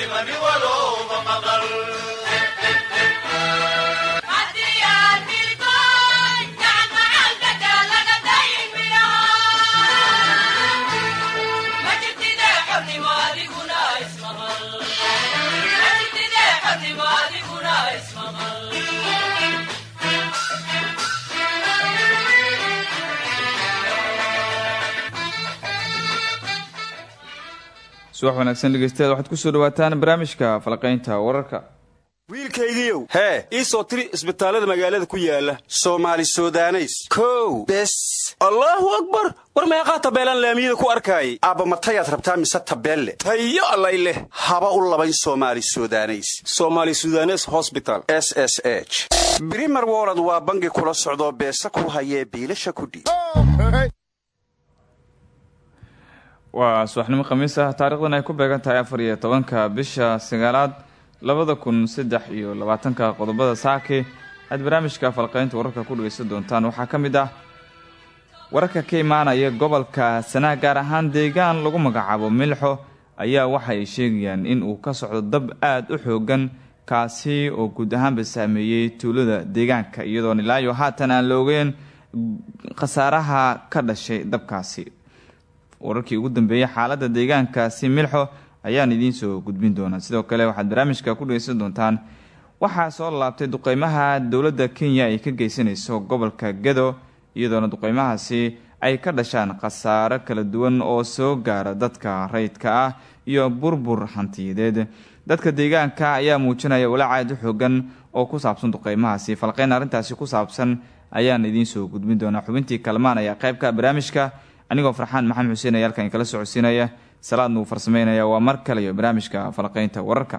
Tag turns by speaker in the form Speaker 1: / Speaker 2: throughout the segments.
Speaker 1: لمن ولو فمضل subax wanaagsan dhegeystayaal waxaad ku soo dhawaataan barnaamijka falaqaynta wararka.
Speaker 2: Wiilkaygiiow hee ii soo tiri isbitaallada magaalada ku yaalla
Speaker 3: soomaali sudaneys.
Speaker 2: Kow
Speaker 3: bes.
Speaker 2: Allaahu akbar! War meeqaa tabeelaan laamiyada ku arkaayay
Speaker 3: aabba matayaad rabtaa mise tabeelle?
Speaker 2: Tayo allay leh.
Speaker 3: Haba u labayn soomaali sudaneys.
Speaker 2: Somaali sudanes hosbital
Speaker 3: s s h. Brimer wolod waa bangi kula socdoo beesa ku hayee biilasha kudhiib
Speaker 1: waa subaxnimo khamiis ah. Taarikhdan ay ku beegan tahay afar iyo tobanka bisha sagaalaad labada kun saddex iyo labaatanka qodobada saake aad barnaamijka falqaynta wararka ku dhageysan doontaan. Waxaa ka mid ah wararka ka imaanaya gobolka sanaa gaar ahaan deegaan lagu magacaabo milxo ayaa waxa ay sheegayaan in uu ka socdo dab aada u xoogan kaasi oo guud ahaanba saameeyey tuulada deegaanka iyadoon ilaayo haatan aan la ogeen khasaaraha ka dhashay dabkaasi wararkii ugu dambeeyey xaaladda deegaankaasi milxo ayaan idiin soo gudbin doonaa. Sidoo kale waxaad barnaamijka ku dhegeysan doontaan waxaa soo laabtay duqeymaha dowladda kenya ay ka geysanayso gobolka gedo iyadoona duqeymahaasi ay ka dhashaan khasaaro kala duwan oo soo gaara dadka rayidka ah iyo burbur hantiyadeed. Dadka deegaanka ayaa muujinaya walaacaad u xoogan oo ku saabsan duqeymahaasi. Falqeyn arrintaasi ku saabsan ayaan idiin soo gudbin doonaa. Xubintii kalmaan ayaa qaybka barnaamijka anigoo farxaan maxamed xuseen ayaa halkan kala socodsiinaya. Salaadna uu farsameynaya. Waa mar kale iyo barnaamijka falaqaynta wararka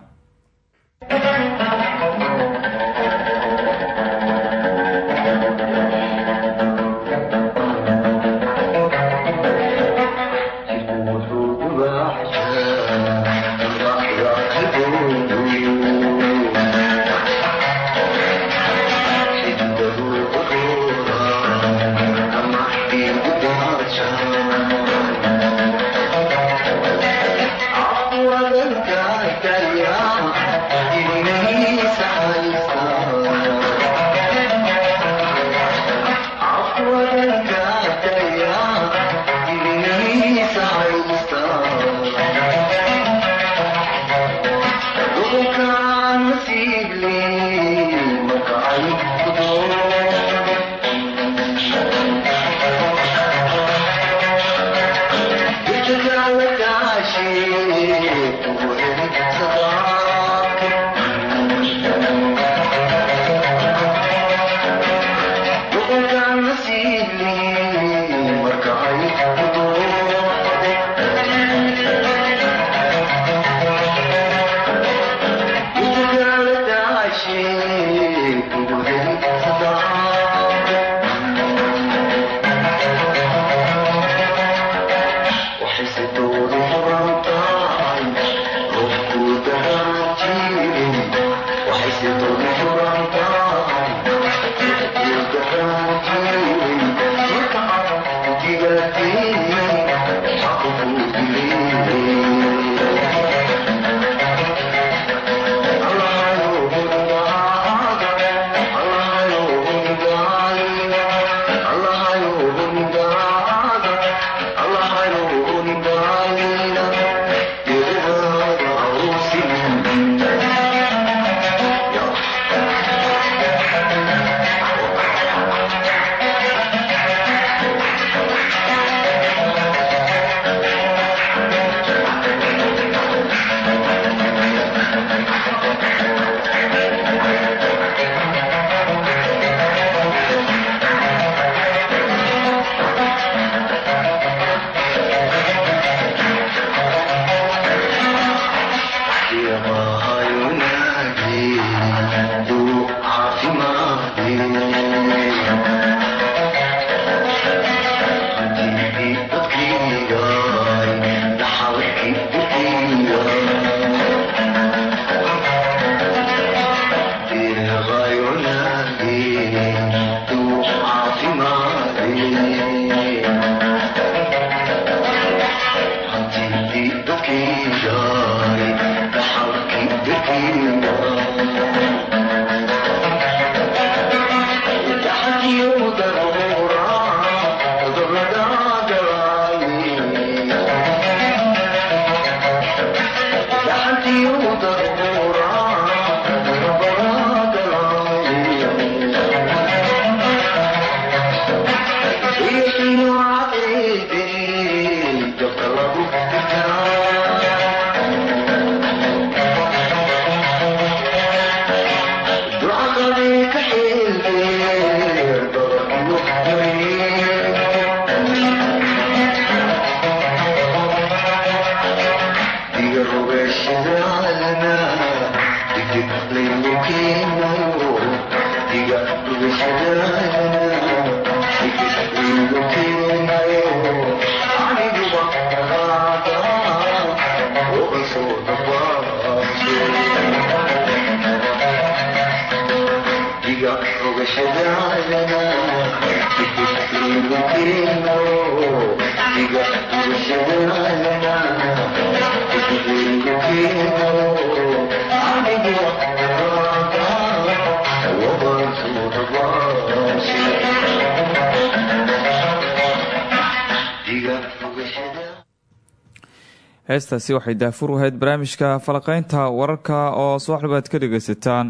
Speaker 4: heestaasi waxay daafur u ahayd barnaamijka falaqeynta wararka oo subaxdhaba aad ka dhageysataan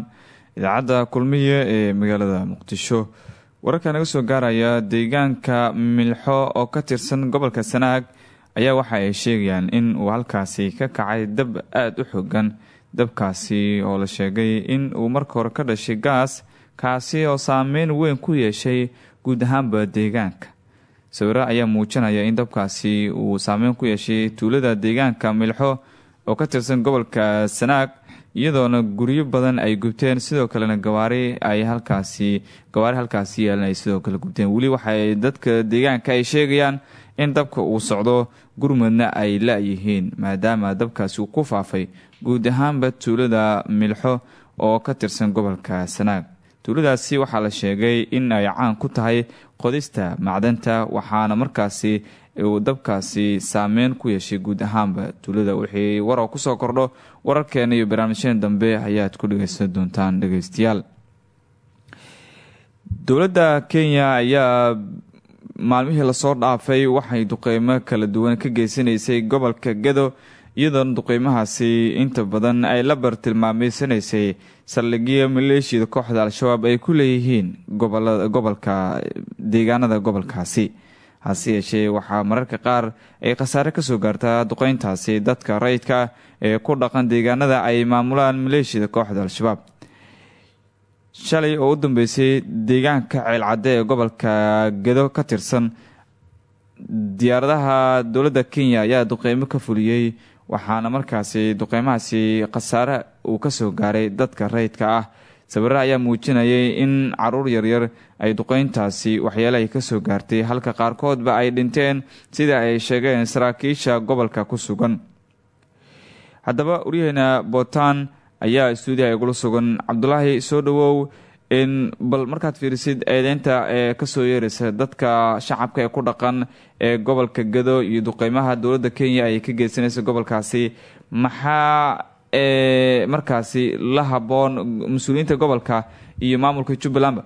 Speaker 4: idaacadda kulmiye ee magaalada muqdisho. Wararka naga soo gaaraya deegaanka milxo oo ka tirsan gobolka sanaag ayaa waxa ay sheegayaan in uu halkaasi ka kacay dab aada u xoogan dabkaasi oo la sheegay in uu marka hore ka dhashay gaas kaasi oo saameyn weyn ku yeeshay guud ahaanba deegaanka. Sawiro ayaa muujinaya in dabkaasi uu saameyn ku yeeshay tuulada deegaanka milxo oo ka tirsan gobolka sanaag iyadoona guryo badan ay gubteen sidoo kalena gawaari ay halkaasi gawaari halkaasi yeelan ay sidoo kale gubteen. Weli waxaay dadka deegaanka ay sheegayaan in dabka uu socdo gurmadna ay la-yihiin maadaama dabkaasi uu ku faafay guud ahaanba tuulada milxo oo ka tirsan gobolka sanaag. Tuuladaasi waxaa la sheegay in ay caan ku tahay qodista macdanta waxaana markaasi uu dabkaasi saameyn ku yeeshay guud ahaanba. Tuulada wixii waroo ku soo kordho wararkeena iyo barnaamijyada dambe ayaad ku dhageysan doontaan dhegeystayaal dowladda kenya ayaa maalmihii la soo dhaafay waxay duqeymo kala duwan ka geysanaysay gobolka gado iyadoona duqeymahaasi inta badan ay la bartilmaameysanaysay saldhigyo maleeshiyada kooxda al-shabaab ay ku leeyihiin gobolka deegaanada gobolkaasi hase yeeshee waxaa mararka qaar ay khasaare ka soo gaartaa duqeyntaasi dadka rayidka ee ku dhaqan deegaanada ay maamulaan maleeshiyada kooxda al-shabaab. Shalay oo u dambeysay deegaanka ceelcadde ee gobolka gedo ka tirsan diyaaradaha dowladda kenya ayaa duqeymo ka fuliyey waxaana markaasi duqeymahaasi khasaare uu ka soo gaaray dadka rayidka ah sawiro ayaa muujinayay in carruur yaryar ay duqeyntaasi waxyeele ay ka soo gaartay. Halka qaarkoodba ay dhinteen sida ay sheegeen saraakiisha gobolka ku sugan. Haddaba waryaheena bootaan ayaa stuudiyaha igula sugan. Cabdulaahi soo dhawow bal markaad fiirisid eedeynta ee ka soo yeeraysa dadka shacabka ee ku dhaqan ee gobolka gado iyo duqeymaha dowladda kenya ay ka geysanaysa gobolkaasi maxaa markaasi la haboon mas'uuliyiinta gobolka iyo maamulka jubbalandba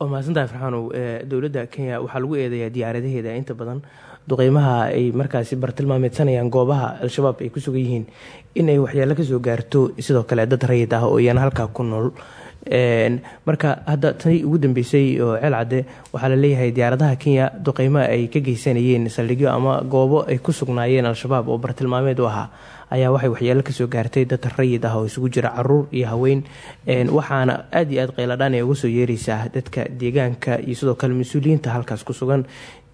Speaker 5: waa mahadsantahay farxaanow dowladda kenya waxaa lagu eedeeyaa diyaaradaheeda inta badan duqeymaha ay markaasi bartilmaameedsanayaan goobaha al-shabaab ay ku sugan yihiin in ay waxyaalo ka soo gaarto sidoo kale dad rayid ah oo iyana halkaa ku nool. Marka hadda tani ugu dambeysay oo ceel cadde waxaa la leeyahay diyaaradaha kenya duqeymaha ay ka geysanayeen saldhigyo ama goobo ay ku sugnaayeen al-shabaab oo bartilmaameed u ahaa ayaa waxay waxyeelo ka soo gaartay dad rayid ah oo isugu jira carruur iyo haween. Waxaana aada iyo aad qeyladhaan ay uga soo yeereysaa dadka deegaanka iyo sidoo kale mas'uuliyiinta halkaas ku sugan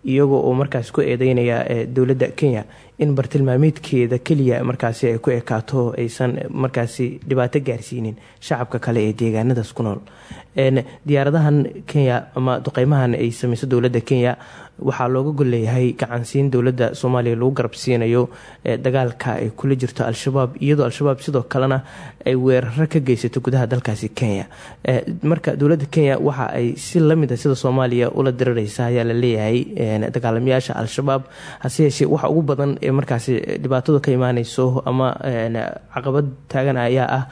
Speaker 5: iyagoo oo markaas ku eedeynaya dowladda kenya in bartilmaameedkeeda keliya markaasi ay ku ekaato aysan markaasi dhibaato gaarsiinin shacabka kale ee deegaanadaas ku nool. Diyaaradahan kenya ama duqeymahan ay sameyso dowladda kenya waxaa looga golleeyahay gacansiin dowladda soomaaliya lagu garabsiinayo dagaalka ay kula jirto al-shabaab iyadoo al-shabaab sidoo kalena ay weeraro ka geysato gudaha dalkaasi kenya. Marka dowladda kenya waxa ay si la mid a sida soomaaliya ula dirireysa ayaa la leeyahay dagaalamayaasha al-shabaab waxa ugu badan ee markaasi dhibaatadu ka imaaneyso ama caqabad taagan ayaa ah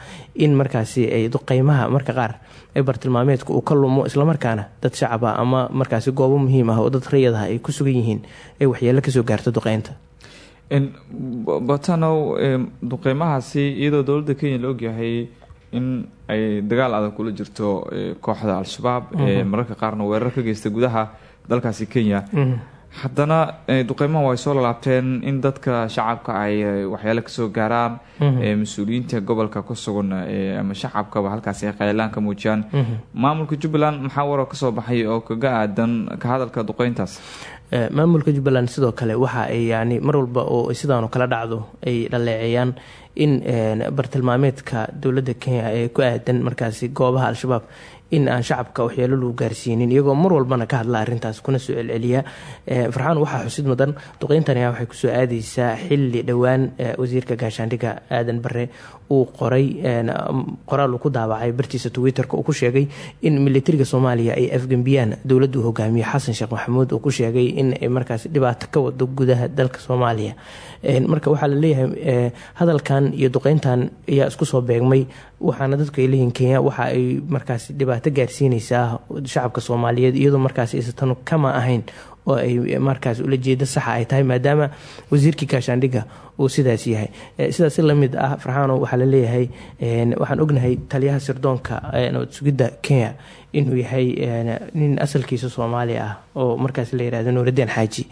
Speaker 5: in markaasi ay duqeymaha marka qaar ee bartilmaameedka uu ka lumo islamarkaana dad shacab ah ama markaasi goobo muhiim ah oo dad rayadaha ay ku sugan yihiin ay waxyeelo ka soo gaarto duqeynta.
Speaker 4: Batanow duqeymahaasi iyadoo dowladda kenya la ogyahay in ay dagaal adag kula jirto kooxda al-shabaab ee mararka qaarna weerar ka geysta gudaha dalkaasi kenya haddana duqeymaha way soo lalaabteen in dadka shacabka ay waxyaale ka soo gaaraan mas'uuliyiinta gobolka ku sugan ama shacabkaba halkaasi ay qaylaan ka muujiyaan maamulka jubbaland maxaa waroo ka soo baxay oo kaga aadan ka hadalka duqeyntaas?
Speaker 5: Maamulka jubbaland sidoo kale waxa ay yani mar walba oo sidaanoo kala dhacdo ay dhaleeceeyaan in bartilmaameedka dowladda kenya ee ku aadan markaasi goobaha al-shabaab in aan shacabka waxyeelo lagu gaarsiinin iyagoo mar walbana ka hadla arrintaas kuna soo celceliya. Farxaan waxaa xusid mudan duqeyntani waxay ku soo aadeysaa xili dhowaan wasiirka gaashaandhigga aadan bare uu qoray qoraal uu ku daawacay bartiisa twitter-ka uu ku sheegay in militariga soomaaliya ay afgembiyaan dowladda uu xasan sheekh maxamuud uu ku sheegay in markaas dhibaato ka wado gudaha dalka soomaaliya. Marka waxaa la leeyahay hadalkan iyo duqeyntan ayaa isku soo beegmay waxaana dadku ay leeyihiin kenya. Waxa ay markaas dhibaato gaarsiineysaa shacabka soomaaliyeed iyadoo markaas isatanu kama ahayn oo ay markaas ula jeeda saxa ay tahay maadaama wasiirkii gaashaandhigga uu sidaas yahay. Sidaas la mid ah farxaano waxaa la leeyahay waxaan ognahay taliyaha sirdoonka nabad sugidda kenya inuu yahay nin asalkiisa soomaali ah oo markaas la yiraahdo nuuradeen xaaji.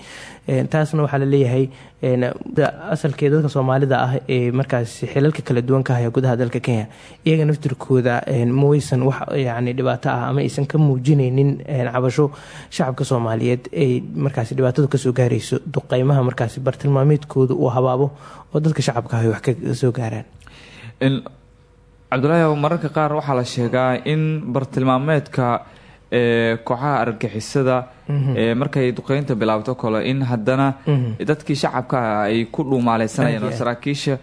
Speaker 5: Taasna waxaa la leeyahay asalkee dadka soomaalida ah ee markaas xilalka kala duwan ka haya gudaha dalka kenya iyaga naftirkooda mawaysan wax yani dhibaato ah ama aysan ka muujineynin cabasho shacabka soomaaliyeed ay markaas dhibaatadu ka soo gaarayso duqeymaha markaas bartilmaameedkooda uu habaabo oo dadka shacabka ah wax ka soo gaaraan
Speaker 4: cabdulaahi mararka qaar waxaa la sheegaa in bartilmaameedka kooxaha argagixisada markay duqeynta bilaabto kale in haddana dadkii shacabka ay ku dhuumaaleysanayeen oo saraakiisha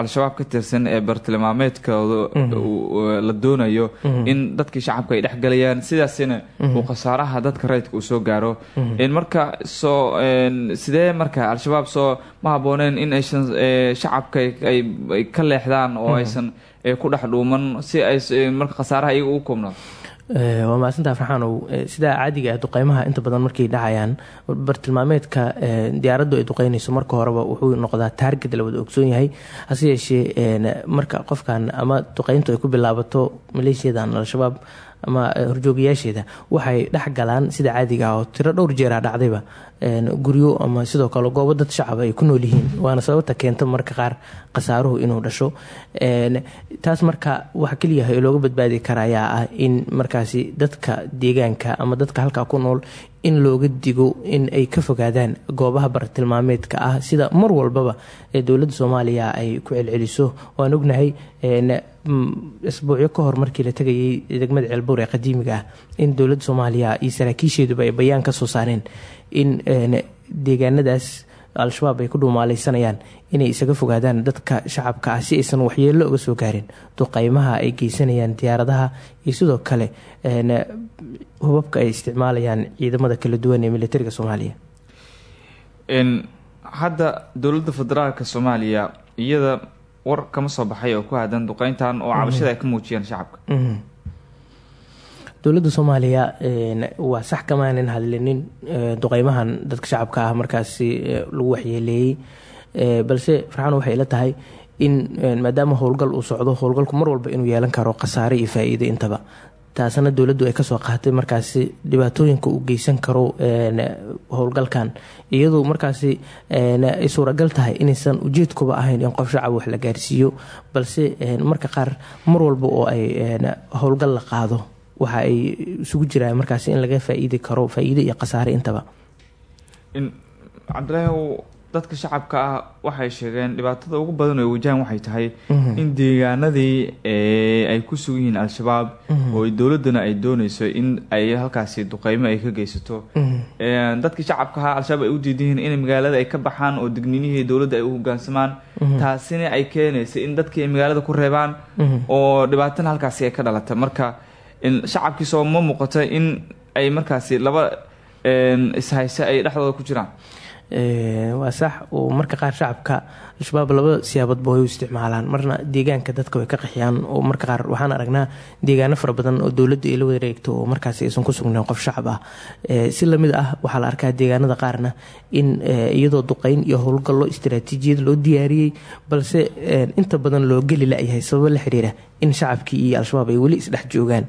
Speaker 4: al-shabaab ka tirsan ee bartilmaameedkooda la doonayo in dadkii shacabka ay dhexgalayaan sidaasina uu khasaaraha dadka rayidka uu soo gaaro. Marka soo sidee marka al-shabaab soo ma habooneen in aysan shacabka ay ka leexdaan oo aysan ku dhex dhuuman si ay marka khasaaraha iyaga ugu koobnaado
Speaker 5: waa mahadsantaa farxaanow sidaa caadiga ah duqeymaha inta badan markay dhacayaan bartilmaameedka diyaaraddu ay duqeynayso marka horeba wuxuu noqdaa taarget la wada ogsoon yahay hase yeeshee marka qofkan ama duqeyntu ay ku bilaabato maleeshiyadan al-shabaab ama horjoogayaasheeda waxay dhex galaan sida caadiga ah tiro dhowr jeera dhacdayba. Guryo ama sidoo kale goobo dad shacab ay ku nool yihiin waana sababta keenta marka qaar khasaaruhu inuu dhasho. Taas marka waxa keliyaha looga badbaadi karayaa ah in markaasi dadka deegaanka ama dadka halkaa ku nool in looga digo in ay ka fogaadaan goobaha bartilmaameedka ah sida mar walbaba ee dowladda soomaaliya ay ku celceliso. Waan ognahay isbuucyo ka hor markii la tegayay degmada ceelbuur ee qadiimiga ah in dowladda soomaaliya iyo saraakiisheeduba ay bayaan ka soo saareen in deegaanadaas al-shabaab ay ku dhuumaaleysanayaan inay isaga fogaadaan dadka shacabka ah si aysan waxyeello uga soo gaarin duqeymaha ay geysanayaan diyaaradaha iyo sidoo kale hubabka ay isticmaalayaan ciidamada kala duwan ee militariga soomaaliya.
Speaker 4: Hadda dowladda federaalka soomaaliya iyada war kama soo baxay oo ku aadan duqeyntan oo cabashada ay ka muujiyaan shacabka.
Speaker 5: Dowladda soomaaliya waa sax kamaanan hadlinin duqeymahan dadka shacabka ah markaasi lagu waxyeeleeyey. Balse farxaan waxay ila tahay in maadaama howlgal uu socdo howlgalku mar walba inuu yeelan karo khasaare iyo faa-iido intaba taasna dowladdu ay ka soo qaatay markaasi dhibaatooyinka uu geysan karo howlgalkan. Iyadoo markaasi ay suuragal tahay inaysan ujeedkuba ahayn in qof shacab wax la gaarsiiyo balse marka qaar mar walba oo ay howlgal la qaado waxa ay isugu jiraan markaasi in laga faa-iidi karo faa-iido iyo khasaare intaba.
Speaker 4: Cabdilaahi dadka shacabka ah waxay sheegeen dhibaatada ugu badan oo wajahan waxay tahay in deegaanadii ay ku sugan yihiin al-shabaab oo dowladana ay dooneyso in ay halkaasi duqeymo ay ka geysato. Dadkii shacabka ahaa al-shabaab ay u diidan yihiin in magaalada ay ka baxaan oo digninihii dowladda ay u hogaansamaan. Taasina ay keenaysa in dadkii ay magaalada ku reebaan oo dhibaatana halkaasi ay ka dhalata. Marka shacabkiisoo ma muuqata in ay markaasi laba ishayse ay dhexdooda ku jiraan
Speaker 5: waa sax oo marka qaar shacabka al-shabaab laba siyaaboodba way u isticmaalaan. Marna deegaanka dadka way ka qaxiyaan oo marka qaar waxaan aragnaa deegaano fara badan oo dowladdu ay la wareegto oo markaasi aysan ku sugnayn qof shacab ah. Si la mid ah waxaa la arkaa deegaanada qaarna in iyadoo duqeyn iyo howlgallo istaraatiijiyad loo diyaariyey balse inta badan loo geli la-yahay sababo la xiriira in shacabkii iyo al-shabaab ay weli isdhex joogaan.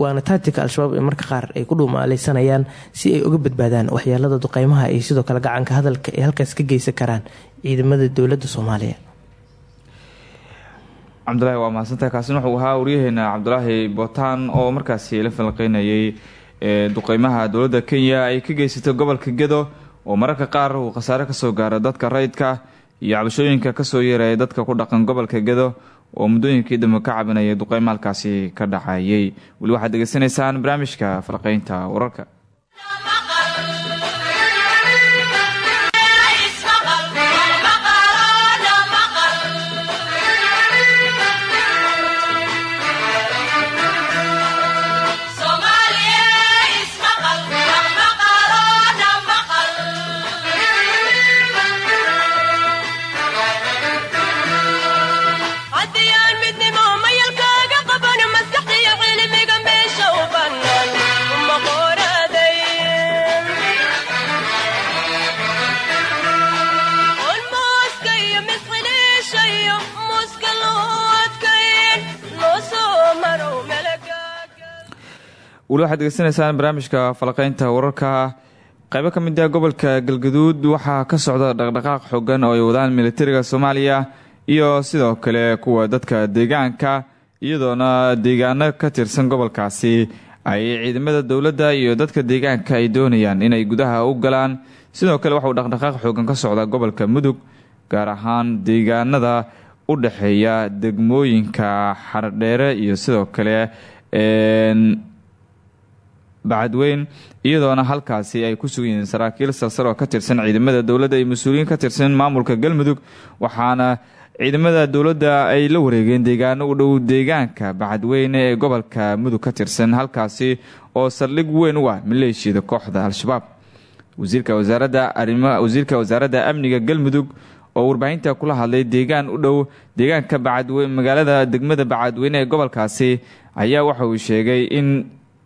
Speaker 5: Waana taatika al-shabaab marka qaar ay ku dhuumaaleysanayaan si ay uga badbaadaan waxyeelada duqeymaha iyo sidoo kale gacanka hadalka halkaas ka geysan karaan ciidamada dowladda soomaaliya.
Speaker 4: Cabdulaahi waa mahadsantahay. Kaasina wuxuu ahaa waryaheena cabdulaahi bootaan oo markaasi la falqeynayay duqeymaha dowladda kenya. Ay ka geysatay gobolka gedo oo mararka qaar uu khasaare ka soo gaaro dadka rayidka iyo cabashooyinka ka soo yeeraya dadka ku dhaqan gobolka gedo oo muddooyinkii dambe ka cabinayay duqeymo halkaasi ka dhacayay. Weli waxaad degeysanaysaan barnaamijka falqeynta wararka weli waxaad degeysanaysaan barnaamijka falaqeynta wararka. Qaybo ka mid ah gobolka galgaduud waxaa ka socda dhaqdhaqaaq xogan oo ay wadaan militariga soomaaliya iyo sidoo kale kuwa dadka deegaanka iyadoona deegaano ka tirsan gobolkaasi. Ay ciidamada dowladda iyo dadka deegaanka ay doonayaan inay gudaha u galaan. Sidoo kale waxauu dhaqdhaqaaq xoogan ka socda gobolka mudug gaar ahaan deegaanada u dhexeeya degmooyinka xardheere iyo sidoo kale bacadweyn iyadoona halkaasi ay ku sugan yihiin saraakiil salsal oo ka tirsan ciidamada dowladda iyo mas'uuliyiin ka tirsan maamulka galmudug waxaana ciidamada dowladda ay la wareegeen deegaano u dhow deegaanka bacadweyne ee gobolka mudug ka tirsan halkaasi oo saldhig weyn u ah maleeshiyada kooxda al-shabaab. Wasiirka wasaaradda amniga galmudug oo warbaahinta kula hadlay deegaan u dhow deegaanka bacadweyne magaalada degmada bacadweyne ee gobolkaasi ayaa waxa uu sheegay in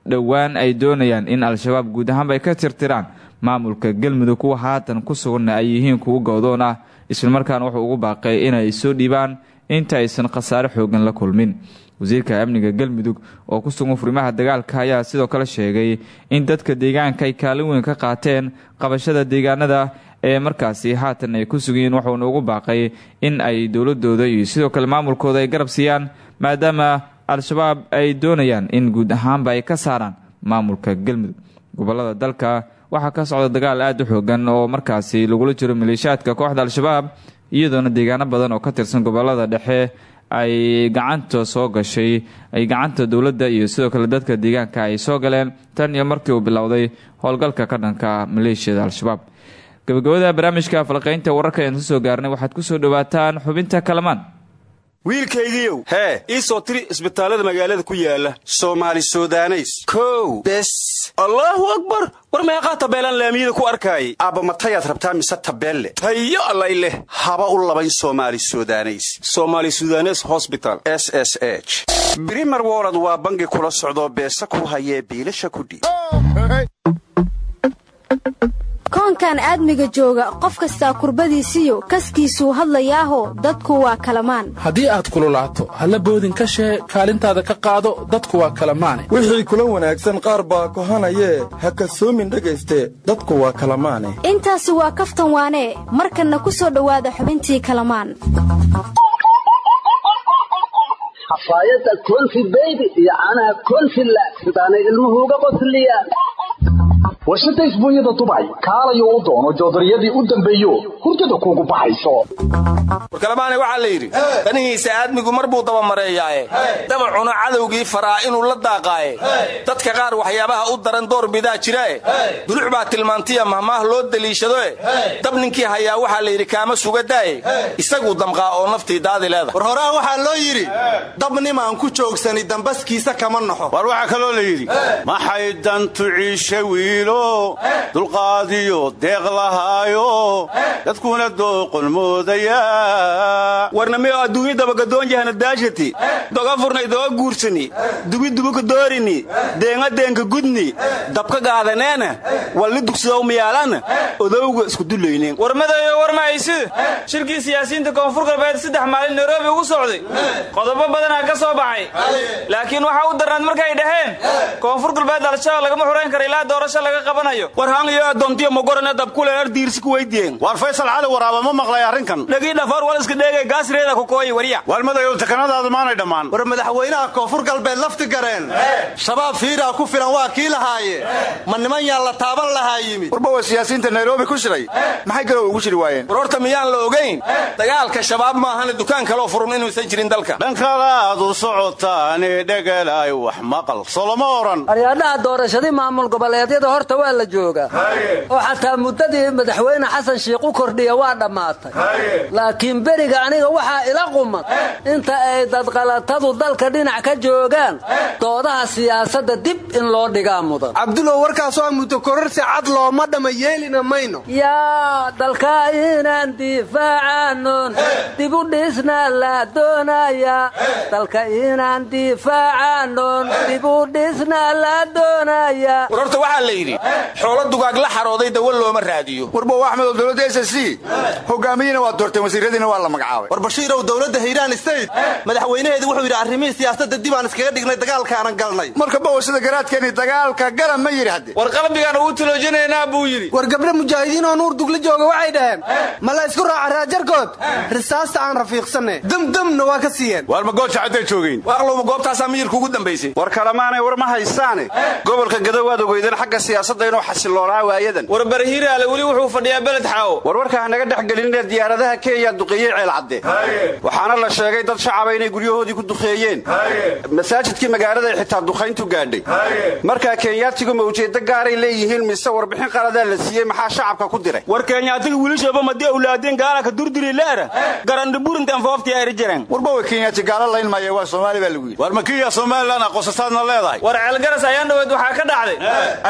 Speaker 4: dhowaan ay doonayaan in al-shabaab guud ahaanba ay ka tirtiraan. Maamulka galmudug kuwa haatan ku suganna ay yihiin kuwa goodoon ah islamarkaana wuxuu ugu baaqay inay soo dhiibaan inta aysan khasaare xoogan la kulmin. Wasiirka amniga galmudug oo ku sugan furimaha dagaalka ayaa sidoo kale sheegay in dadka deegaanka ay kaalin weyn ka qaateen qabashada deegaanada ee markaasi haatan ay ku sugayiin wuxuuna ugu baaqay in ay dowladooda iyo sidoo kale maamulkooda ay garab siiyaan maadaama al-shabaab ay doonayaan in guud ahaanba ay ka saaraan maamulka galmudug gobollada dalka waxaa ka socda dagaal aada u xoogan oo markaasi lagula jiro maleeshiyaadka kooxda al-shabaab iyadoona deegaano badan oo ka tirsan gobollada dhexe ay gacanta soo gashay ay gacanta dowladda iyo sidoo kale dadka deegaanka ay soo galeen tan iyo markii uu bilowday howlgalka ka dhanka maleeshiyada al-shabaab. Gabagabada barnaamijka falqeynta wararka ayaan ku soo gaarnay. Waxaad ku soo dhawaataan xubinta kalamaan
Speaker 6: wiilkaygiiow hee. ii soo tiri isbitaallada magaalada ku yaalla
Speaker 3: soomaali sudaneys.
Speaker 6: Kow.
Speaker 3: Bes.
Speaker 6: Allaahu akbar. War meeqaa tabeelaan laamiyada ku arkaayay?
Speaker 3: Aabba matayaad rabtaa mise tabeelle?
Speaker 6: Tayo allay leh
Speaker 3: haba u labayn soomaali sudaneys.
Speaker 6: Somaali sudanes hosbital
Speaker 3: s s h. Brimer wolod waa bangi kula socdoo beesa ku hayee biilasha kudhiib
Speaker 7: koonkan aadmiga jooga qof kastaa kurbadiisiyo kaskiisuu hadlayaaho dadku waa kalamaan.
Speaker 8: Haddii aad kululaato halla boodin ka shee kaalintaada ka qaado dadku waa kalamaane
Speaker 9: wixii kula wanaagsan qaar baa kohanayee ha kasoomin dhegayste dadku waa kalamaane.
Speaker 7: Intaasi waa kaftan waanee markanna ku soo dhowaada xubintii kalamaan.
Speaker 10: Xafaayadda konfi beybi iyo caanaha konfi laag sidaanay ilmuhu uga qosliyaan warshada isbuunyada dubay kaalayo u doono joodariyadii u dambeeyo hurdada kuugu baxayso
Speaker 2: warkalamaane waxaa la yidhi danihiisa aadmigu mar buu dabamareeyaaye dabacuna cadowgii faraa inuu la daaqaaye dadka qaar waxyaabaha u daran door bidaa jirae duluc baa tilmaantiya mahmaah loo deliishadoe dab ninkii hayaa waxaa la yidhi kaama sugadaaye isaguu damqaa oo naftii daadi leedahay.
Speaker 11: War horaa waxaa loo yidhi dabnimaan ku joogsani dambaskiisa kama naxo
Speaker 12: war waxaa kaloo la yidhi maxay dantu ciishe wiilo dulqaadiyo deeq lahaayo dadkuna dooqon moodaya
Speaker 6: warnamiyo adduunya dabagadoonjahana daashati doga furnay doga guursani dubidubuka doorini. Deenga deenka gudni. Dabka gaadaneena walli dugsidow miyaalan odowga isku dulaynen
Speaker 13: war madayo war mahaysid shirkii siyaasiyiinta koonfur galbeed saddex maalin nairobi ugu socday. Qodobo badanaa ka soo baxay. Laakiin waxaa u darnaad markay dhaheen koonfur galbeed al-shabaab lagama xurayn kara ilaa doorasho laga qabanayo.
Speaker 6: War hangiyo addoontiyo mogorane dabkule er diirsi ku weydiiyeen.
Speaker 12: Waar faysal cali waraaba ma maqlay arrinkan?
Speaker 6: Dhegii dhafoor wal iska dheegay gaasreeda ku kooyi warya
Speaker 12: waar madayow takanadaadu maanay dhammaan.
Speaker 11: War madaxweynaha koonfur galbeed lafti gareen. Shabaab fiiraa ku filan waa kii lahaaye. Ma niman yaan la taaban lahaa yimid.
Speaker 14: Warba waa siyaasiyiinta nairobi ku shiray. Maxay garow ugu shiri waayeen?
Speaker 2: War horta miyaan la ogayn dagaalka shabaab maahane dukaan kaloo furun inuusan jirin dalka.
Speaker 12: Dhankalaad u socotaane dhegalaay wax maqal. Soloma oran.
Speaker 15: Doorashadii maamul goboleedyada horta waa la joogaa. Oo xataa muddadii madaxweyne xasan shiikh u kordhiya waa dhammaatay. Laakiin beriga aniga waxaa ila qumad. Inta ay dadqalatadu dalka dhinac ka joogaan doodaha siyaasadda dib in loo dhigaa mudan
Speaker 11: cabdulow warkaas waa muddo kororsi cad looma dhama yeelina mayno.
Speaker 15: Yaa dalka inaan difaacaanon dib u dhisna la doonaya. Dalka inaan difaacaanon. Dib u dhisna la doonaya.
Speaker 2: War horta waxaa la yidhi xoolo dugaag la xarooday dawa looma raadiyo.
Speaker 14: Warba waa axmed oo dowladda s c. Hogaamiyena waa doorteen wasiiradiina waa la magacaabay.
Speaker 11: War bashiirow dowladda hiiraan state madaxweynaheedu wuxuu yidhi arrimihii siyaasadda dib aan iskaga dhignay dagaalkaanan galnay.
Speaker 14: Marka bawo sida garaadkeeni dagaalka garan ma yidhi hadde
Speaker 13: war qalbigaan ugu tiloojinaynaa buu yidhi.
Speaker 11: War gabdho mujaahidiin oo nuur dugla jooga waxay dhaheen ma la isku raaca raajarkood risaasta aan rafiiqsanne demdemna waa ka siiyeen.
Speaker 12: Waar ma gooja cadday joogeen?
Speaker 2: Waaqlowma goobtaasaa miyirka ugu dambaysay.
Speaker 3: War kalemaanay war ma haystaane gobolka gado waad ogeydeen xagga siyaasadda inuu xasiloonaa waayadan.
Speaker 13: War barhiiraale weli wuxuu fadhiyaa beled xaawo
Speaker 3: war warka hanaga dhex gelinina diyaaradaha kenya duqeeyey ceelcadde waxaana la sheegay dad shacaba inay guryahoodii ku duqeeyeen. Masaajidkii magaalada ay xitaa duqayntu gaadhay. Markaa kenyaatigu ma ujeeddo gaaray leeyihiin mise warbixin qaladaa la siiyey maxaa shacabka ku diray?
Speaker 6: War kenyaatiga wiilishaba madii awlaadeen gaala ka durdiri leera? Garandhiburintan fooftii ayri jireen.
Speaker 14: Warba way kenyaati gaala layn maaya waa soomaali baa lagu yidhi
Speaker 12: waar ma kiya somalilan aqoonsataadna leedahay.
Speaker 13: War ceelgaras ayaan dhaweyd waxaa ka dhacday.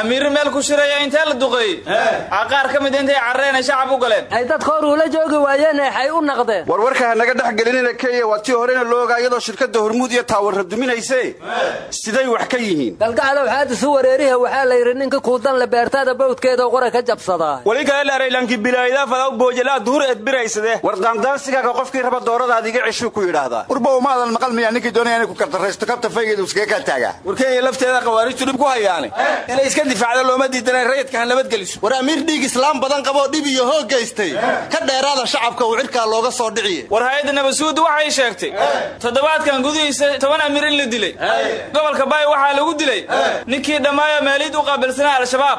Speaker 13: Amiirri meel ku shiraya intee la duqeeyey a qaar ka mid intay carreen ay shacab u galeen.
Speaker 15: Ay dadka hor uula joogi waayeen eexay u naqdeen.
Speaker 3: War warka hanaga dhex gelinina kenya waa tii horena la ogaa iyadoo shirkadda hormuud iyo taawarra duminayse siday wax ka yihiin.
Speaker 15: Galgacalow xaadisu wareeriha waxaa la yidhi ninka kuudanle beertaada bawdkeeda qora ka jabsadaa
Speaker 6: wali kale laaraylanki bilaaydaa fadaw boojala duhur edbiraysade.
Speaker 3: War daandaansigaaga qofkii raba dooradaad iga ceshuu ku yidhaahdaa
Speaker 14: warba umaadan maqal miyaa ninkii doonaya inay ku kardaraysto kabta faygeedu iskaga kaa taagaa.
Speaker 2: War kenya lafteeda khawaarijtu dhib ku hayaane. Inay iska difaacda looma diidanay rayidka ha nabadgeliso.
Speaker 11: War amiir dhiig islaam badan qaboo dhib iyo hoog gaystay ka dheeraada shacabka uu cirkaa looga soo dhiciye
Speaker 13: war hay'adda nabadsuudda waxay sheegtay toddobaadkan gudihiisa toban amiir in la dilay. Gobolka baay waxaa lagu dilay. Ninkii dhammaayo meeliid u qaabilsanaa al-shabaab.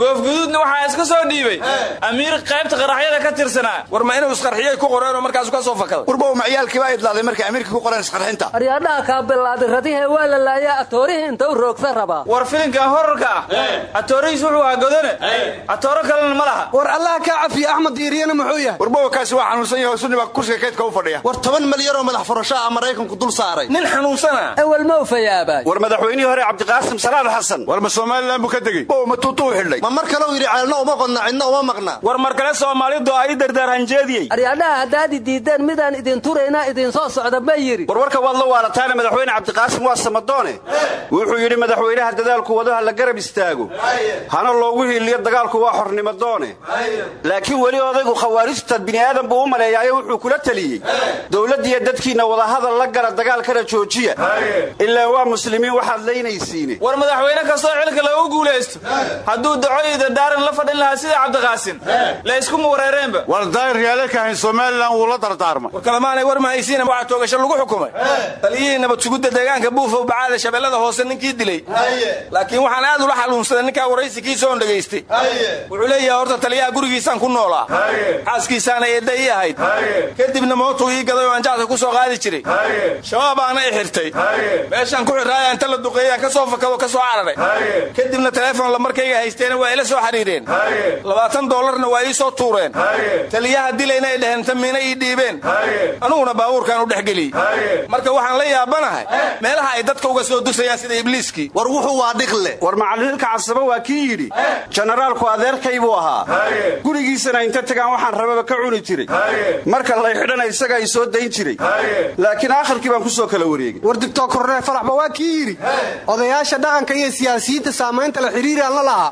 Speaker 13: Goofguduudna waxaa iska soo dhiibay. Amiir qaybta qaraxyada ka tirsanaa.
Speaker 2: War ma inuu isqarxiyey ku qoreenoo markaasu ka soo fakada
Speaker 14: warba uma ciyaalkii baa idlaaday markay amiirka ku qoreen isqarxinta.
Speaker 15: Aryaadhaha kaa bilaaday radihe waa la laayaa atoorihii intuu roogsa rabaa.
Speaker 13: War filinkan horarka ah atoorihiis wuxuu ahaa godone atooro kalena ma laha.
Speaker 11: War allah kaa cafiye axmed diiriyana muxuu yahay?
Speaker 14: Warba kaasi waa xanuunsan yahay sunniba kursiga kaydka u fadhiya.
Speaker 11: War toban malyan oo madax furasho ah maraykanku dul saaray.
Speaker 2: Nin xanuunsana.
Speaker 15: Awal ma ufayaabay
Speaker 3: war madaxweynihii hore cabdiqaasim salaad xasan.
Speaker 12: War ma somalilan buu ka tegey?
Speaker 14: Bow ma tuutu u xidhay.
Speaker 11: Ma mar kaleu yidhi ceelna uma qodna cidna uma maqna.
Speaker 6: War mar kale soomaalidu ay dardaarhanjeediyey
Speaker 15: aryaadhaha haddaad i diideen midaan idin turaynaa idin soo socda ma yidhi.
Speaker 3: War warka waad la waarataane madaxweyne cabdiqaasim waa samadoone wuxuu yidhi madaxweynaha dadaalku wadaha la garab istaago hana loogu hiiliyo dagaalku waa xornimadoone laakiin weli odaygu khawaarijta bini'aadan buu u maleeyaayo wuxuu kula teliyey dowladdiiyo dadkiinna wadahadal la gala dagaalkana joojiya. Ilaa waa muslimiin waxaad laynaysiine.
Speaker 13: War madaxweyne kastoo xilka loogu guulaysto. Hadduu daco iyo dardaaran la fadhin lahaa sida cabdiqaasin la iskuma wareereenba?
Speaker 12: War daayir yaaleka ahayn somalilan wuu la dardaarmay.
Speaker 2: War kalemaanay war mahaysiina waxaa toogasho lagu xukumay. Taliyihii nabad sugudda deegaanka buufow bacaada shabeellada hoose ninkii dilay. Laakiin waxaan aad ula xaluunsaday ninkaa waraysikiisaoon dhegaystay wuxuu leeyahay horta taliyaha gurigiisaan ku noolaa xaaskiisaana eedda ii ahayd. Kadibna mootuu ii gaday oo aan jacta ku soo qaadi jiray. Shabaabaana i xirtay. Meeshaan ku xirraayaan inta la duqeeyaan ka soo fakado ka soo cararay. Kadibna teleefon lamarkayga haysteena waa ila soo xidhiireen labaatan doolarna waa ii soo tuureen. Taliyaha dilayna ay dheheen tamiina ii dhiibeen. Anuguna baabuurkaan u dhexgeliyey marka waxaan la yaabanahay meelaha ay dadka uga soo dusayaan sida ibliiskii
Speaker 11: war wuxuu waa dhiqle
Speaker 3: war macallinilka casaba waa kii yidhi jenaraalku adeerkay buu ahaa. Gurigiisana inta tagaan waxaan rababa ka cuni jiray. Marka lay xidhana isagaa i soo dayn jiray. Laakiin aakhirkii baan ku soo kala wareegay.
Speaker 11: War digtor kornee falaxba waa kii yidhi odayaasha dhaqanka iyo siyaasiyiinta saamaynta la xidhiiraan la lahaa.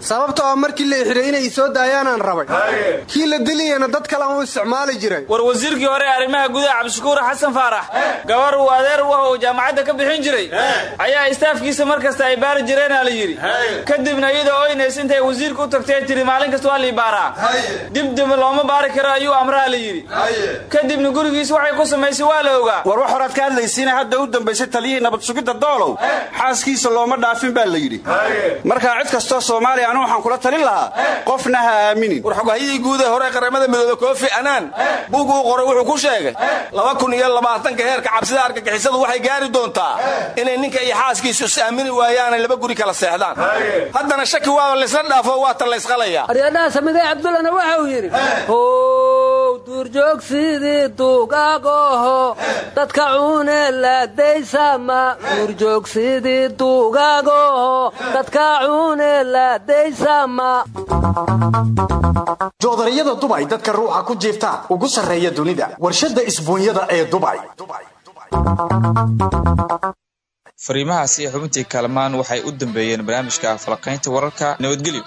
Speaker 11: Sababta oo markii la xidhay inay i soo daayaanaan rabay. Kii la diliyana dad kalean u isticmaali jiray.
Speaker 13: War wasiirkii hore arrimaha gudaha cabdishakuur xasan faarax gabar uu adeer u ah oo jaamacadda ka bixin jiray ayaa istaafkiisa mar kasta ay baari jireenaa la yidhi kadibna iyada oynaysa intay wasiirka u tagtay tiri maalin kasta waa lii baaraa. Dibdib looma baari karo ayuu amraha la yidhi. Kadibna gurigiis waxay ku samaysay waa la ogaa.
Speaker 3: War wax horaad ka hadlaysiina hadda u dambaysay taliyihii nabad sugidda doolow. Xaaskiisa looma dhaafin baa la yidhi. Markaa cid kastoo soomaaliya anu waxaan kula talin lahaa qofna ha aaminin.
Speaker 2: War xogahyadii guud ee hore qaramada midooda koofi anaan buug uu qoray wuxuu ku sheegay laba kun iyo labaatanka heerka cabsida argagixisadu waxay gaari doontaa inay ninka iyo xaaskiisu is aamini waayaanay laba guri kala seexdaan haddana shaki waa laysla dhaafo waatan laysqalaya
Speaker 15: aryadhaha samidey cabdullana waxa uu yidhi how duurjoogsidii duugaagoho dadka cuune laadaysama duurjoogsidii duugaagoho dadka cuune laadaysama
Speaker 16: joodariyada dubay dadka ruuxa ku jiifta ugu sarreeya dunida. Warshadda isbuunyada ee dubay
Speaker 4: fariimahaasi xubintii kaalmaan waxay u dambeeyeen barnaamijka falaqaynta wararka nabadgelyo